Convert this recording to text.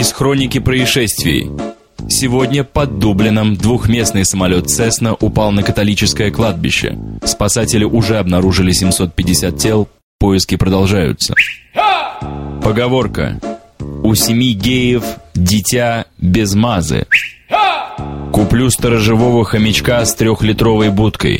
Из хроники происшествий. Сегодня под Дублином двухместный самолет «Цесна» упал на католическое кладбище. Спасатели уже обнаружили 750 тел, поиски продолжаются. Поговорка. У семи геев дитя без мазы. Куплю сторожевого хомячка с трехлитровой будкой.